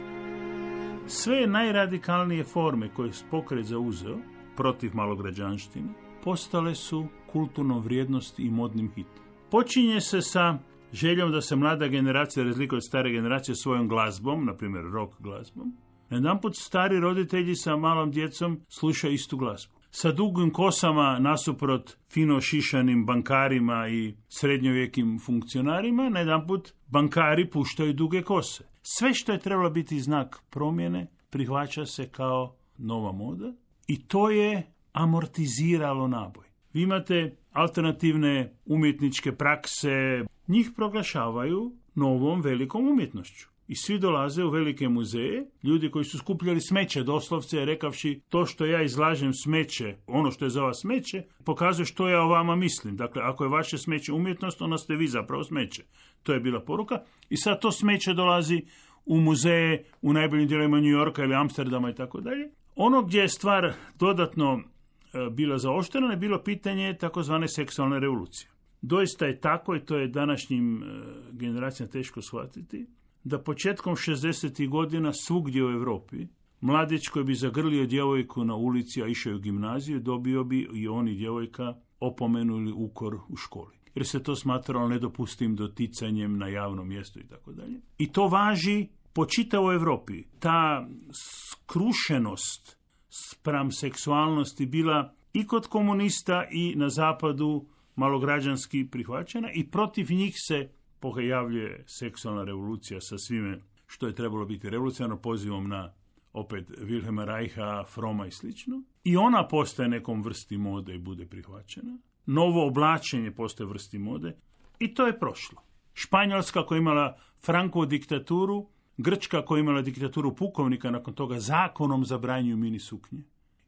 Sve najradikalnije forme koje je pokret zauzeo protiv malograđanštine postale su kulturnom vrijednosti i modnim hitom. Počinje se sa željom da se mlada generacija razlikuje od stare generacije svojom glazbom, na primjer rock glazbom. Jedanput stari roditelji sa malom djecom slušaju istu glazbu. Sa dugim kosama nasuprot fino šišanim bankarima i srednjovjekim funkcionarima, na jedan put bankari puštaju duge kose. Sve što je trebalo biti znak promjene prihvaća se kao nova moda i to je amortiziralo naboj. Vi imate alternativne umjetničke prakse, njih proglašavaju novom velikom umjetnošću. I svi dolaze u velike muzeje, ljudi koji su skupljali smeće doslovce, rekavši to što ja izlažem smeće, ono što je za vas smeće, pokazuje što ja o vama mislim. Dakle, ako je vaše smeće umjetnost, onda ste vi zapravo smeće. To je bila poruka. I sad to smeće dolazi u muzeje u najboljim dijelovima New Yorka ili Amsterdama i tako dalje. Ono gdje je stvar dodatno bila zaoštrena je bilo pitanje takozvane seksualne revolucije. Doista je tako i to je današnjim e, generacijama teško shvatiti da početkom 60. godina svugdje u Europi mladić koji bi zagrlio djevojku na ulici, a išao u gimnaziju, dobio bi i on i djevojka opomenu ili ukor u školi. Jer se to smatralo nedopustim doticanjem na javnom mjestu i tako dalje. I to važi po čitavoj Europi. Ta skrušenost spram seksualnosti bila i kod komunista i na zapadu malograđanski prihvaćena i protiv njih se pojavljuje seksualna revolucija sa svime što je trebalo biti revolucionarno pozivom na opet Wilhelma Reicha, Froma i slično. I ona postaje nekom vrsti mode i bude prihvaćena. Novo oblačenje postaje vrsti mode i to je prošlo. Španjolska koja je imala Franko diktaturu, Grčka koja je imala diktaturu pukovnika, nakon toga zakonom zabranjuju mini suknje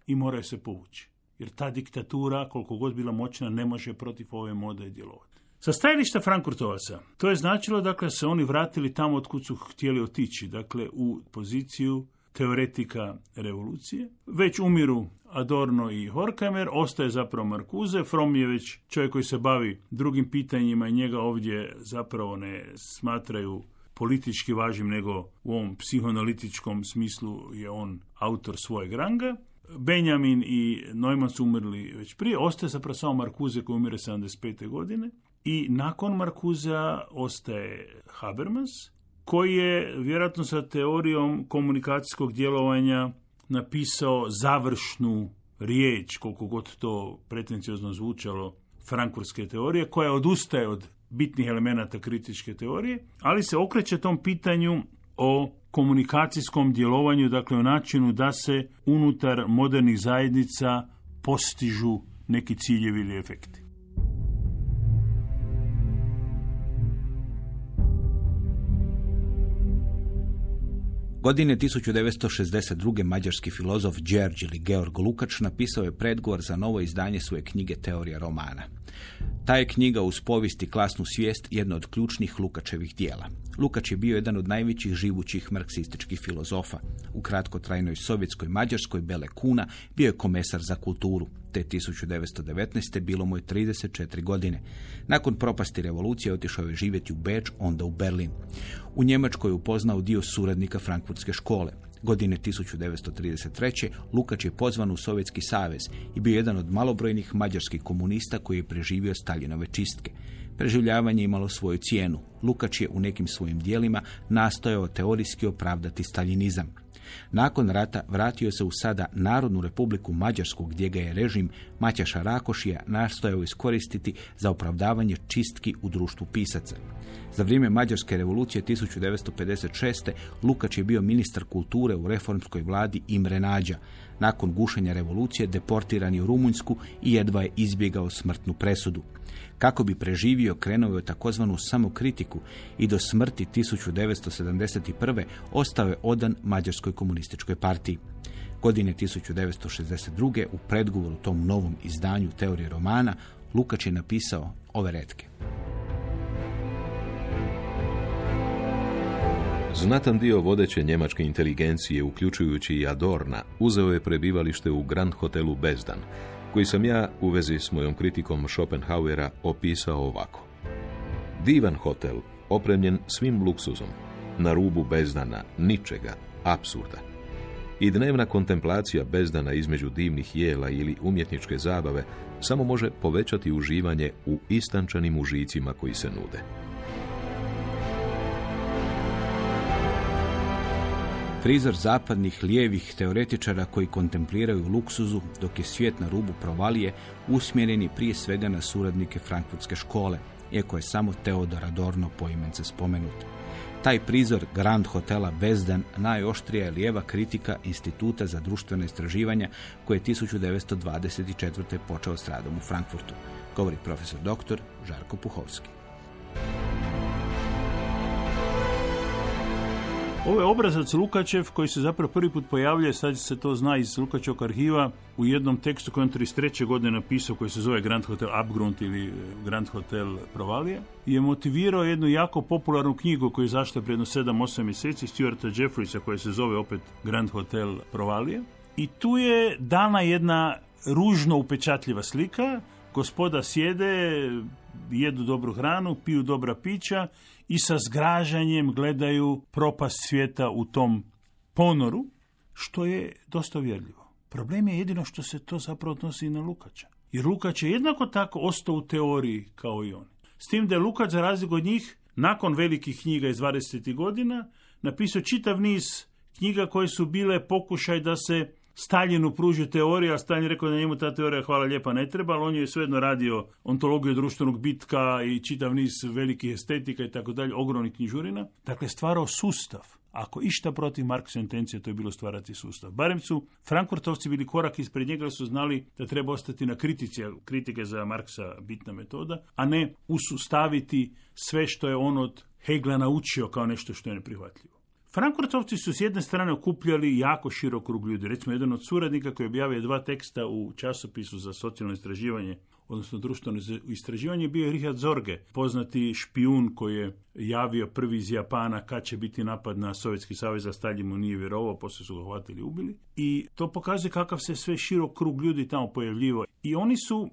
i moraju se povući. Jer ta diktatura, koliko god bila moćna, ne može protiv ove mode djelovati. Sa stajališta Frankurtovaca, to je značilo dakle se oni vratili tamo od kud su htjeli otići, dakle u poziciju teoretika revolucije. Već umiru Adorno i Horkheimer, ostaje zapravo Markuze, From je već čovjek koji se bavi drugim pitanjima i njega ovdje zapravo ne smatraju politički važnim, nego u ovom psihoanalitičkom smislu je on autor svojeg ranga. Benjamin i Neumann su umrli već prije, ostaje zapravo samo Markuze koji umire 75. godine i nakon Markuza ostaje Habermas koji je vjerojatno sa teorijom komunikacijskog djelovanja napisao završnu riječ, koliko god to pretenciozno zvučalo, frankurske teorije, koja odustaje od bitnih elemenata kritičke teorije, ali se okreće tom pitanju o komunikacijskom djelovanju, dakle o načinu da se unutar modernih zajednica postižu neki ciljevi ili efekti. Godine 1962. mađarski filozof Đerđ ili Georg Lukač napisao je predgovor za novo izdanje svoje knjige Teorija romana. Ta je knjiga uz povijesti klasnu svijest jedna od ključnih Lukačevih dijela. Lukač je bio jedan od najvećih živućih marksističkih filozofa. U kratkotrajnoj sovjetskoj Mađarskoj Bele Kuna bio je komesar za kulturu. Te 1919. bilo mu je 34 godine. Nakon propasti revolucije otišao je živjeti u Beč, onda u Berlin. U Njemačkoj je upoznao dio suradnika Frankfurtske škole. Godine 1933. Lukač je pozvan u Sovjetski savez i bio jedan od malobrojnih mađarskih komunista koji je preživio Staljinove čistke. Preživljavanje imalo svoju cijenu. Lukač je u nekim svojim dijelima nastojao teorijski opravdati staljinizam. Nakon rata vratio se u sada Narodnu republiku Mađarsku gdje ga je režim Maćaša Rakošija nastojao iskoristiti za opravdavanje čistki u društvu pisaca. Za vrijeme Mađarske revolucije 1956. Lukač je bio ministar kulture u reformskoj vladi Imre Nađa. Nakon gušenja revolucije deportiran je u Rumunjsku i jedva je izbjegao smrtnu presudu. Kako bi preživio, krenuo je takozvanu samokritiku i do smrti 1971. ostao je odan Mađarskoj komunističkoj partiji. Godine 1962. u predgovoru tom novom izdanju teorije romana Lukač je napisao ove retke. Znatan dio vodeće njemačke inteligencije, uključujući i Adorna, uzeo je prebivalište u Grand hotelu Bezdan, koji sam ja u vezi s mojom kritikom Schopenhauera opisao ovako. Divan hotel, opremljen svim luksuzom, na rubu bezdana, ničega, apsurda. I dnevna kontemplacija bezdana između divnih jela ili umjetničke zabave samo može povećati uživanje u istančanim užicima koji se nude. Prizor zapadnih lijevih teoretičara koji kontempliraju luksuzu dok je svijet na rubu provalije usmjereni prije svega na suradnike Frankfurtske škole, iako je samo Teodor Adorno poimence spomenut. Taj prizor Grand Hotela Bezdan najoštrija je lijeva kritika Instituta za društvene istraživanja koje je 1924. počeo s radom u Frankfurtu, govori profesor dr. Žarko Puhovski. Ovo je obrazac Lukačev koji se zapravo prvi put pojavljuje, sad se to zna iz Lukačevog arhiva, u jednom tekstu koji on 33. godine napisao koji se zove Grand Hotel Upgrund ili Grand Hotel Provalije je motivirao jednu jako popularnu knjigu koju je zašla jedno 7-8 mjeseci Stuarta Jeffreysa koja se zove opet Grand Hotel Provalije i tu je dana jedna ružno upečatljiva slika gospoda sjede, jedu dobru hranu, piju dobra pića i sa zgražanjem gledaju propast svijeta u tom ponoru, što je dosta uvjerljivo. Problem je jedino što se to zapravo odnosi i na Lukača. Jer Lukač je jednako tako ostao u teoriji kao i on. S tim da je Lukač, za razliku od njih, nakon velikih knjiga iz 20. godina, napisao čitav niz knjiga koje su bile pokušaj da se Staljinu pružio teoriju, a Stalin rekao da njemu ta teorija hvala lijepa ne treba, ali on je svejedno radio ontologiju društvenog bitka i čitav niz velikih estetika i tako dalje, ogromnih knjižurina. Dakle, stvarao sustav. Ako išta protiv Marksa intencije, to je bilo stvarati sustav. Barem su Frankfurtovci bili korak ispred njega, su znali da treba ostati na kritici, kritike za Marksa bitna metoda, a ne usustaviti sve što je on od Hegla naučio kao nešto što je neprihvatljivo. Frankfurtovci su s jedne strane okupljali jako širok krug ljudi. Recimo, jedan od suradnika koji objavio dva teksta u časopisu za socijalno istraživanje, odnosno društveno istraživanje, bio je Richard Zorge, poznati špijun koji je javio prvi iz Japana kad će biti napad na Sovjetski savez, a Stalin mu nije vjerovao, poslije su ga hvatili i ubili. I to pokazuje kakav se sve širok krug ljudi tamo pojavljivo. I oni su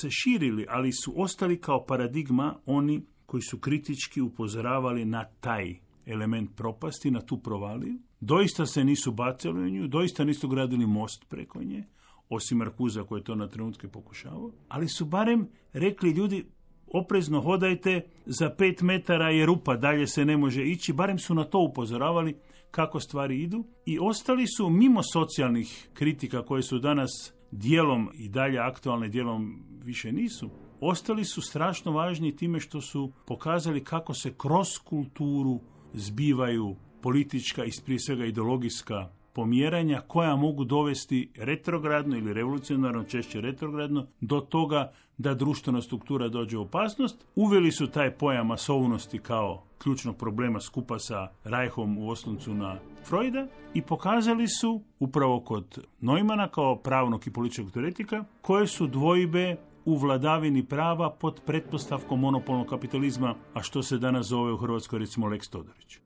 se širili, ali su ostali kao paradigma oni koji su kritički upozoravali na taj element propasti na tu provaliju. Doista se nisu bacali u nju, doista nisu gradili most preko nje, osim Markuza koji je to na trenutke pokušavao, ali su barem rekli ljudi oprezno hodajte, za pet metara je rupa, dalje se ne može ići, barem su na to upozoravali kako stvari idu. I ostali su mimo socijalnih kritika koje su danas dijelom i dalje aktualne, dijelom više nisu, ostali su strašno važni time što su pokazali kako se kroz kulturu zbivaju politička i prije svega ideologijska pomjeranja koja mogu dovesti retrogradno ili revolucionarno, češće retrogradno, do toga da društvena struktura dođe u opasnost. Uveli su taj pojam masovnosti kao ključnog problema skupa sa Rajhom u osloncu na Freuda i pokazali su upravo kod Neumana kao pravnog i političkog teoretika koje su dvojbe u vladavini prava pod pretpostavkom monopolnog kapitalizma, a što se danas zove u Hrvatskoj recimo Lex Todorić.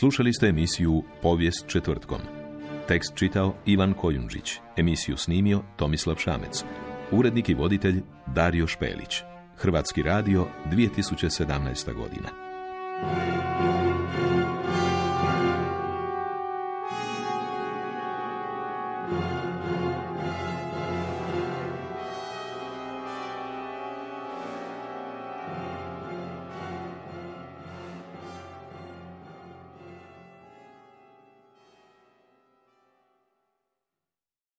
Slušali ste emisiju Povijest četvrtkom. Tekst čitao Ivan Kojundžić. Emisiju snimio Tomislav Šamec. Urednik i voditelj Dario Špelić. Hrvatski radio 2017. godina.